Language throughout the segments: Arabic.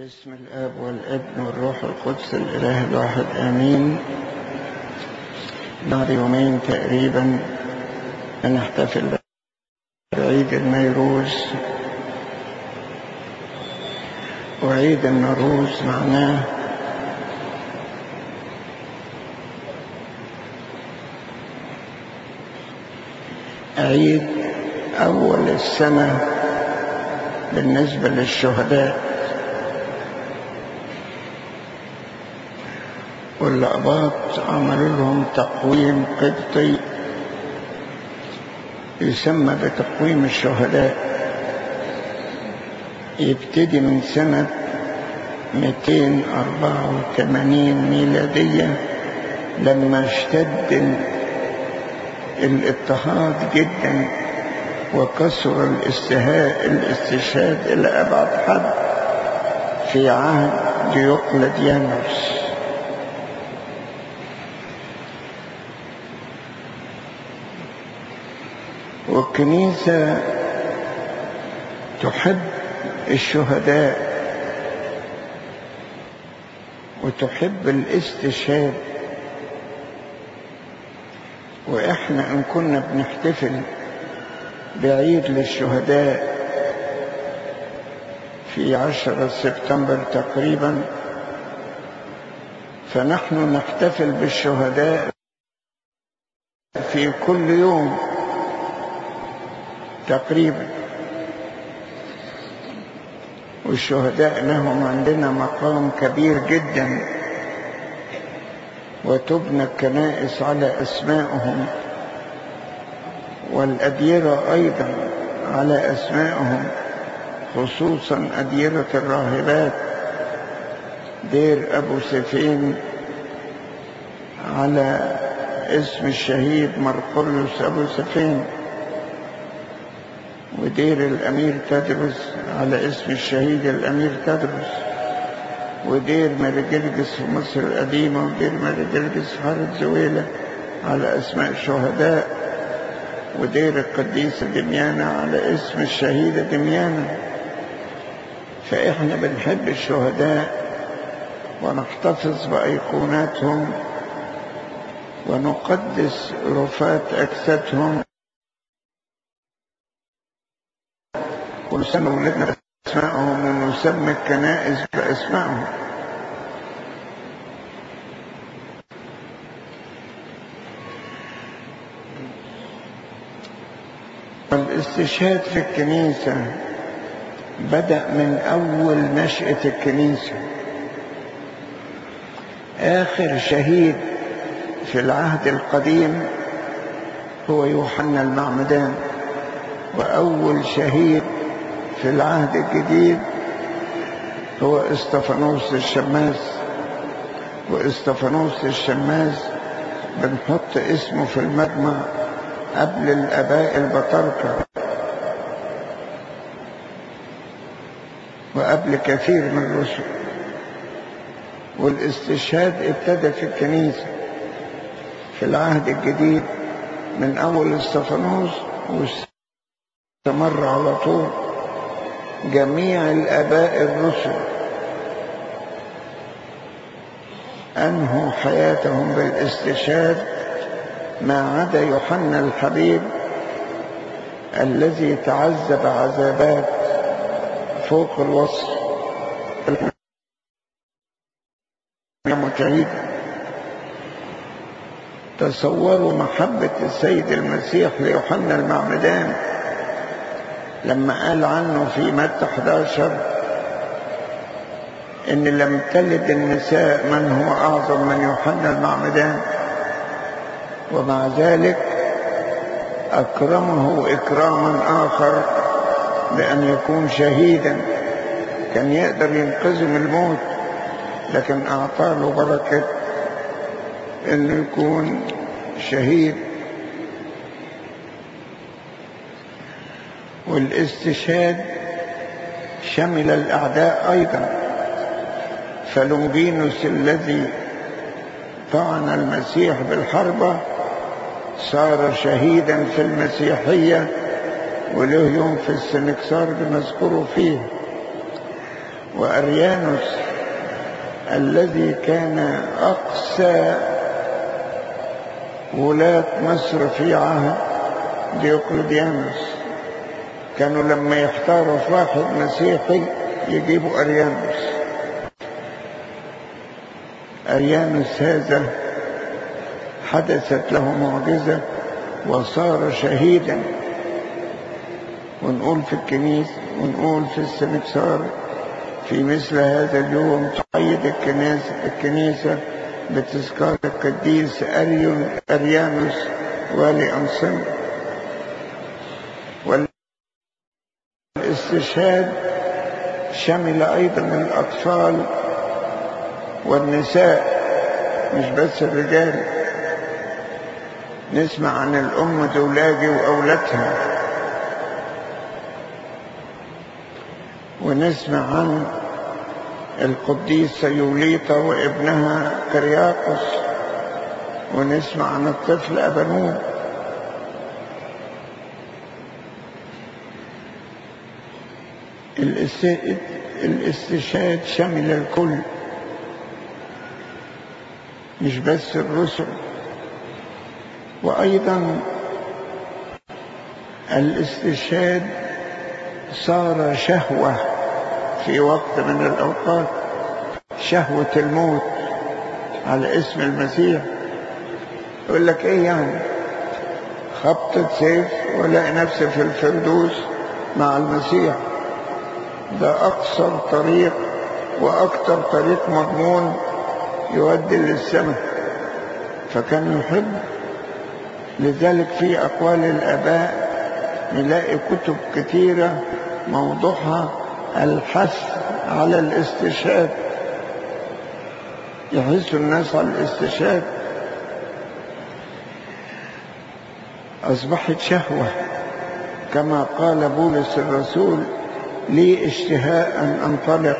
باسم الآب والابن والروح القدس الإله الواحد آمين. بعد يومين تقريبا نحتفل بعيد النيروز. وعيد النوروز معناه عيد أول السنة بالنسبة للشهداء. واللقباط عملوا لهم تقويم قبطي. يسمى بتقويم الشهداء. يبتدي من سنة 284 ميلادية لما اشتد الاضطهاد جدا وكسر الاستهاء الاستشهاد إلى أبعد حد في عهد ديوقلديانوس والكنيسة تحب الشهداء وتحب الاستشهاد. وإحنا إن كنا بنحتفل بعيد للشهداء في عشرة سبتمبر تقريبا فنحن نحتفل بالشهداء في كل يوم. تقريبا. والشهداء لهم عندنا مقام كبير جدا. وتبنى الكنائس على أسمائهم. والأديرة أيضا على أسمائهم خصوصا أديرة الراهبات دير أبو سفين على اسم الشهيد مرقلس أبو سفين. ودير الأمير تدرس على اسم الشهيد الأمير تدرس. ودير مرجلجس في مصر القديمة ودير مرجلجس في حارة زويلة على أسماء الشهداء. ودير القديسة دميانة على اسم الشهيدة دميانة فإحنا بنحب الشهداء ونحتفظ بأيقوناتهم ونقدس رفات أجسادهم. ونسمي ولادنا بأسمائهم ونسمي الكنائس بأسمائهم والاستشهاد في الكنيسة بدأ من أول نشأة الكنيسة. آخر شهيد في العهد القديم هو يوحنا المعمدان وأول شهيد في العهد الجديد هو إستفانوس الشماس وإستفانوس الشماس بنحط اسمه في المجمع قبل الآباء البطاركة وقبل كثير من الرسل والاستشهاد ابتدى في الكنيسة في العهد الجديد من أول إستفانوس واستمر على طول. جميع الآباء الرسل. أنهوا حياتهم بالاستشهاد ما عدا يوحنا الحبيب الذي تعذب عذابات فوق الوصف. متعيد تصوروا محبة السيد المسيح ليوحنا المعمدان. لما قال عنه في متى 11 إن لم تلد النساء من هو أعظم من يوحنا المعمدان ومع ذلك أكرمه إكراما آخر بأن يكون شهيدا كان يقدر ينقذه من الموت لكن اعطى له بركة إنه يكون شهيد. والاستشهاد شمل الأعداء أيضا. فلونجينوس الذي طعن المسيح بالحربة صار شهيدا في المسيحية وله يوم في السنكسار بنذكره فيه. وأريانوس الذي كان أقسى ولاة مصر في عهد ديوقليديانوس كانوا لما يختاروا واحد مسيحي يجيبوا أريانوس. أريانوس هذا حدثت له معجزة وصار شهيدا. ونقول في الكنيسة ونقول في السنكسار في مثل هذا اليوم تعيد الكنيسة, الكنيسة بتذكار القديس أريون أريانوس والي أنصن والاستشهاد شمل أيضا الأطفال والنساء مش بس الرجال. نسمع عن الأم دولاجي وأولادها. ونسمع عن القديسة يوليطا وابنها كرياقس ونسمع عن الطفل أبنوب الاستشهاد شمل الكل مش بس الرسل. وأيضا الاستشهاد صار شهوة في وقت من الأوقات شهوة الموت على اسم المسيح. يقول لك إيه يعني؟ خبطة سيف ولاقي نفسي في الفردوس مع المسيح. ده أقصر طريق وأكثر طريق مضمون يودي للسماء. فكان يحب لذلك في أقوال الآباء نلاقي كتب كثيرة موضوعها الحث على الاستشهاد. يحث الناس على الاستشهاد. أصبحت شهوة كما قال بولس الرسول لي اشتهاء أن أنطلق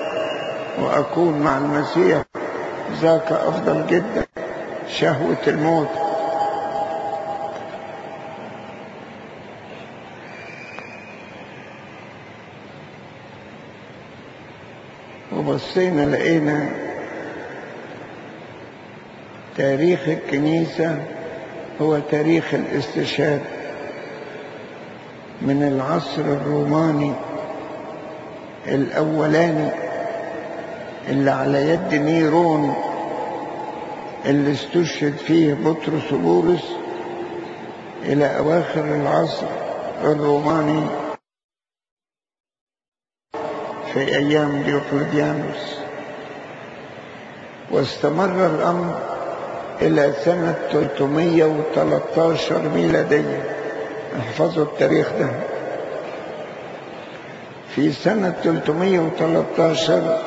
وأكون مع المسيح. ذاك أفضل جدا. شهوة الموت. وبصينا لقينا تاريخ الكنيسة هو تاريخ الاستشهاد من العصر الروماني الأولاني اللي على يد نيرون اللي استشهد فيه بطرس وبولس إلى أواخر العصر الروماني في أيام ديوقليديانوس واستمر الأمر إلى سنة 313 ميلادية. احفظوا التاريخ ده. في سنة 313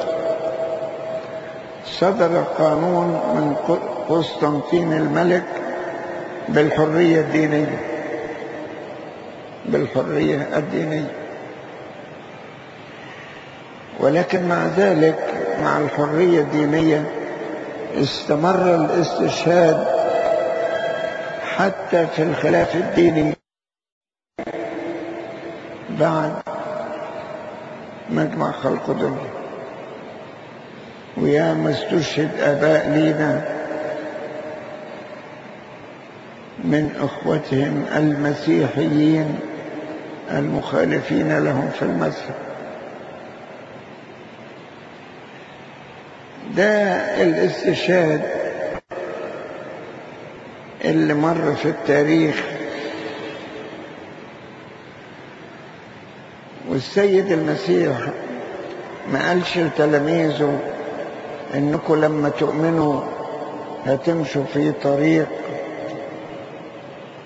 صدر قانون من قسطنطين الملك بالحرية الدينية بالحرية الدينية. ولكن مع ذلك مع الحرية الدينية استمر الاستشهاد حتى في الخلاف الديني بعد مجمع خلق دنيا ويا ما استشهد آباء لينا من أخوتهم المسيحيين المخالفين لهم في المذهب ده الاستشهاد اللي مر في التاريخ والسيد المسيح ما قالش لتلاميذه إنكم لما تؤمنوا هتمشوا في طريق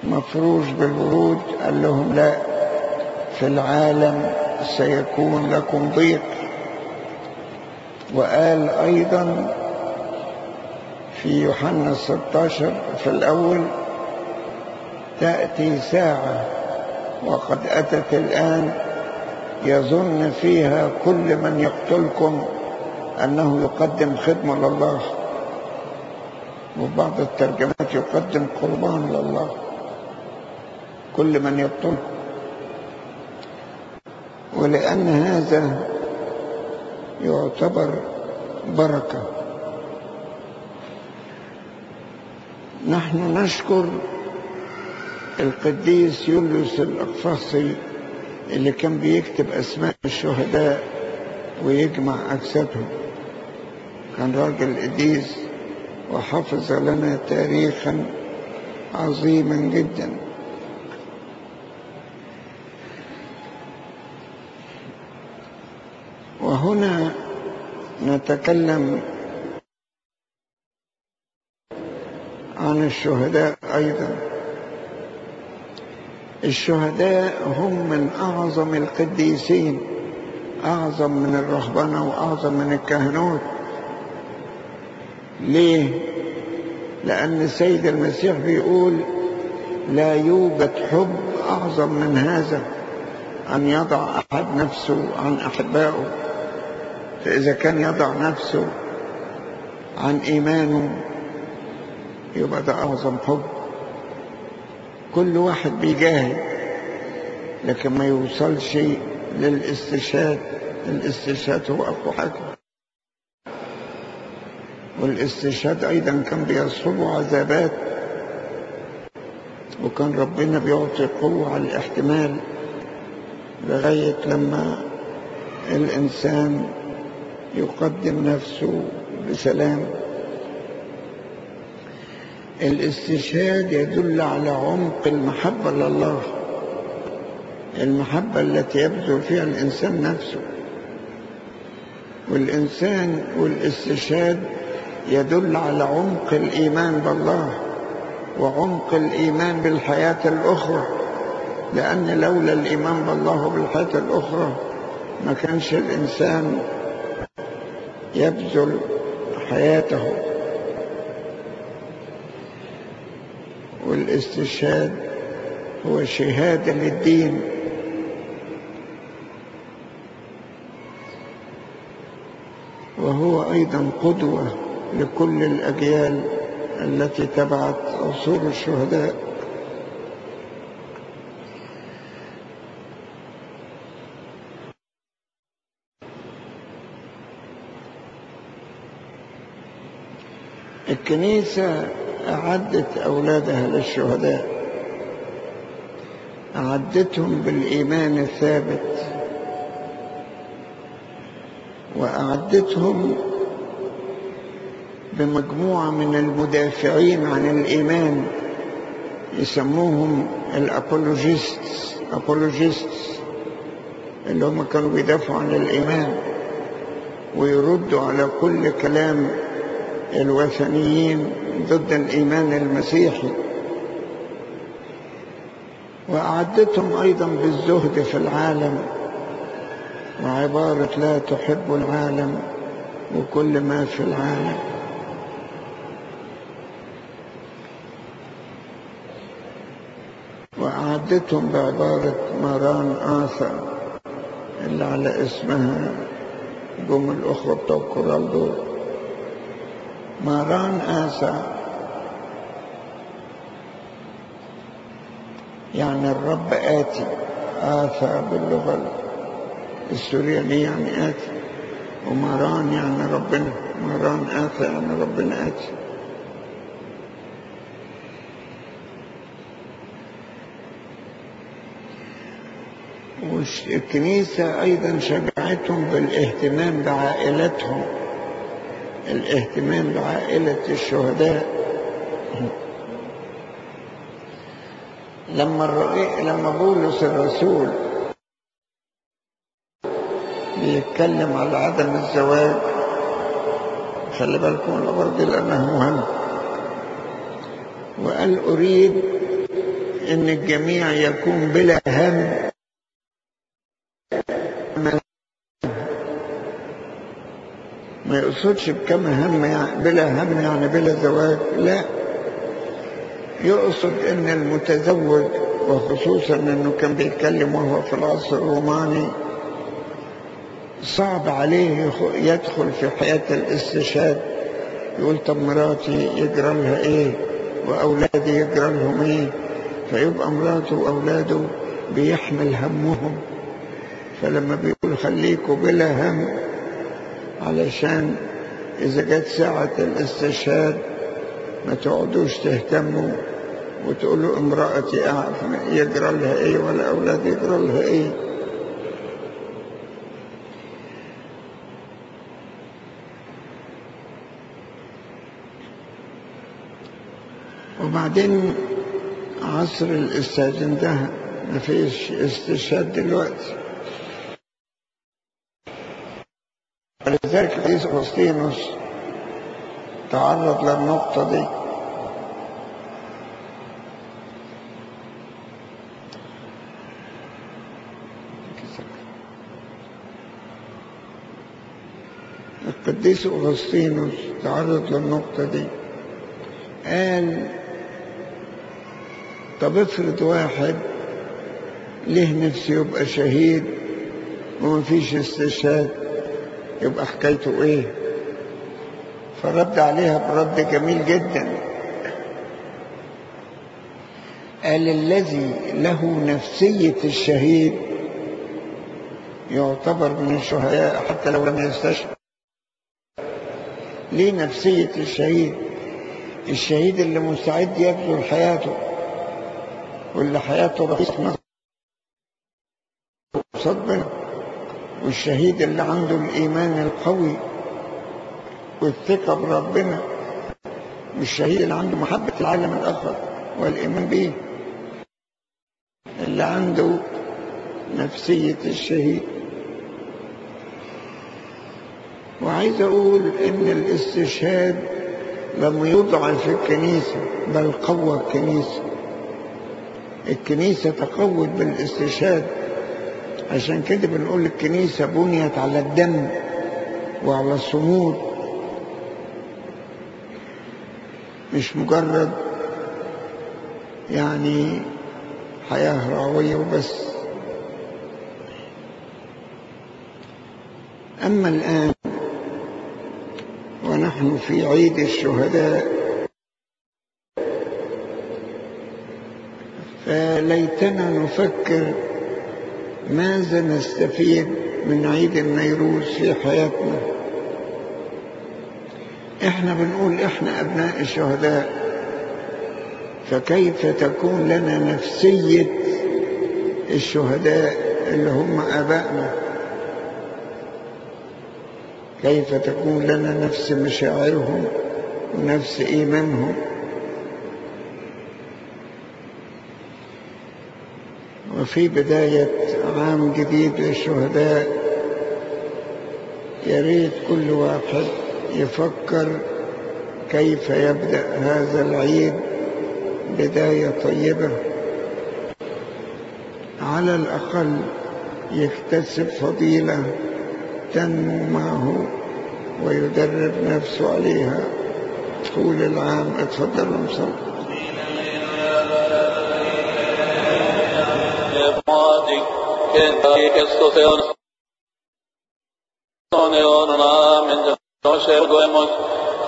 مفروش بالورود. قال لهم لا في العالم سيكون لكم ضيق. وقال أيضا في يوحنا 16 في الأول تأتي ساعة وقد أتت الآن يظن فيها كل من يقتلكم أنه يقدم خدمة لله. وبعض الترجمات يقدم قربان لله. كل من يقتلكم ولأن هذا يعتبر بركة. نحن نشكر القديس يوليوس الأقفاصي اللي كان بيكتب أسماء الشهداء ويجمع أجسادهم كان راجل قديس وحفظ لنا تاريخا عظيما جدا. وهنا نتكلم عن الشهداء أيضا. الشهداء هم من أعظم القديسين أعظم من الرهبنة وأعظم من الكهنوت. ليه؟ لأن السيد المسيح بيقول لا يوجد حب أعظم من هذا أن يضع أحد نفسه عن أحبائه. فإذا كان يضع نفسه عن إيمانه يبقى ده أعظم حب. كل واحد بيجاهد لكن ما يوصلش للاستشهاد. الاستشهاد هو أقوى حاجة. والاستشهاد أيضا كان بيصحبه عذابات وكان ربنا بيعطي قوة على الاحتمال لغاية لما الإنسان يقدم نفسه بسلام. الاستشهاد يدل على عمق المحبة لله المحبة التي يبذل فيها الإنسان نفسه. والإنسان والاستشهاد يدل على عمق الإيمان بالله وعمق الإيمان بالحياة الأخرى لأن لولا الإيمان بالله بالحياة الأخرى ما كانش الإنسان يبذل حياته. والاستشهاد هو شهادة للدين. وهو أيضا قدوة لكل الأجيال التي تبعت عصور الشهداء. الكنيسة أعدت أولادها للشهداء. أعدتهم بالإيمان الثابت. وأعدتهم بمجموعة من المدافعين عن الإيمان. يسموهم الأبولوجيست أبولوجيست اللي هم كانوا بيدافعوا عن الإيمان. ويردوا على كل كلام الوثنيين. ضد الإيمان المسيحي. وأعدتهم أيضا بالزهد في العالم وعبارة لا تحب العالم وكل ما في العالم. وأعدتهم بعبارة ماران آثر اللي على اسمها جم الأخوة بتوع كورال دول ماران آسى يعني الرب آتي آثى باللغة السوريانية يعني آتي. وماران يعني ربنا ماران آتى يعني ربنا آتي. والكنيسة أيضا شجعتهم بالاهتمام بعائلتهم الاهتمام بعائلة الشهداء. لما لما بولس الرسول بيتكلم على عدم الزواج خلي بالكم الأمر دي لأنها مهم وقال أريد أن الجميع يكون بلا هم. ما يقصدش بكم هم يعني بلا هم يعني بلا زواج لا. يقصد إن المتزوج وخصوصا إنه كان بيتكلم وهو في العصر الروماني صعب عليه يدخل في حياة الاستشهاد. يقول طب مراتي يجرى لها إيه؟ وأولادي يجرى لهم إيه؟ فيبقى مراته وأولاده بيحمل همهم. فلما بيقول خليكوا بلا هم علشان إذا جت ساعة الاستشهاد ما تقعدوش تهتموا وتقولوا امرأتي أعرف يجرى لها إيه ولا أولاد يجرى لها إيه. وبعدين عصر الاستاذن ده مفيش استشهاد دلوقتي. ولذلك قديس أغسطينوس تعرض للنقطة دي. القديس أغسطينوس تعرض للنقطة دي. قال طب افرض واحد ليه نفسه يبقى شهيد ومفيش استشهاد؟ يبقى حكايته إيه؟ فرد عليها برد جميل جدا. قال الذي له نفسية الشهيد يعتبر من الشهداء حتى لو لم يستشهد. ليه نفسية الشهيد؟ الشهيد اللي مستعد يبذل حياته واللي حياته رخيصة صدقنا والشهيد اللي عنده الإيمان القوي والثقة بربنا والشهيد اللي عنده محبة العالم الآخر والإيمان به اللي عنده نفسية الشهيد. وعايز أقول إن الاستشهاد لم يضعف الكنيسة بل قوى الكنيسة. الكنيسة تقوت بالاستشهاد. عشان كده بنقول الكنيسة بنيت على الدم وعلى الصمود. مش مجرد يعني حياة رعوية وبس. أما الآن ونحن في عيد الشهداء فليتنا نفكر ماذا نستفيد من عيد النيروز في حياتنا. إحنا بنقول إحنا أبناء الشهداء فكيف تكون لنا نفسية الشهداء اللي هم آبائنا؟ كيف تكون لنا نفس مشاعرهم ونفس إيمانهم؟ وفي بداية عام جديد للشهداء يا ريت كل واحد يفكر كيف يبدأ هذا العيد بداية طيبة. على الأقل يكتسب فضيلة تنمو معه ويدرب نفسه عليها طول العام. اتفضلوا نصلي kent Kristus eon, son eon amen, nosher goemos,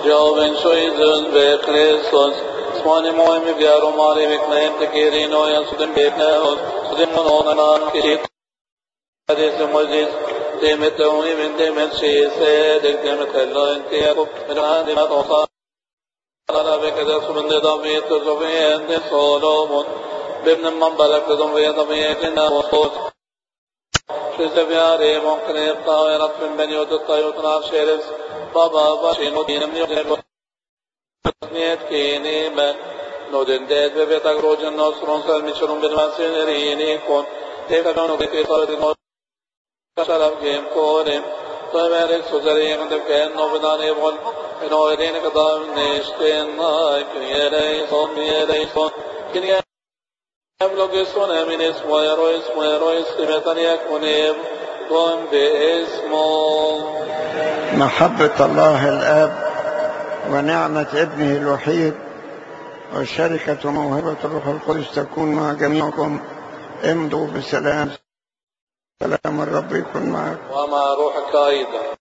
Joven shoizun ve Kristus, smani moim viaro mari viknaim te kirino ya sudem beknaos, sudem mononan kirit, hadis mojis, demet leoni min demet shise, dek demet hello enti yakub, mirhan demet osa, على بكذا سبند دميت زبين سولومون بابن من بلك دم في دميتنا وصوت شز بياري ممكن ويرد من بني ود الطيوت نار شيرس بابا باشي نودين من يجب نيت كيني من نودين ديت ببيتك روجن نصرون سلمي بالمسين ريني كون تيكا جونو بيتي صارت نور شرف جيم كورم طيب سوزري عندك كأنه بداني بقول إنه يدين قدام نشتين نايك يليسون يليسون كن يبلغ من اسمه اسمه يكون باسمه محبة الله الآب ونعمة ابنه الوحيد وشركة وموهبة الروح القدس تكون مع جميعكم. امضوا بسلام. سلام الرب يكون معكم. ومع روحك أيضا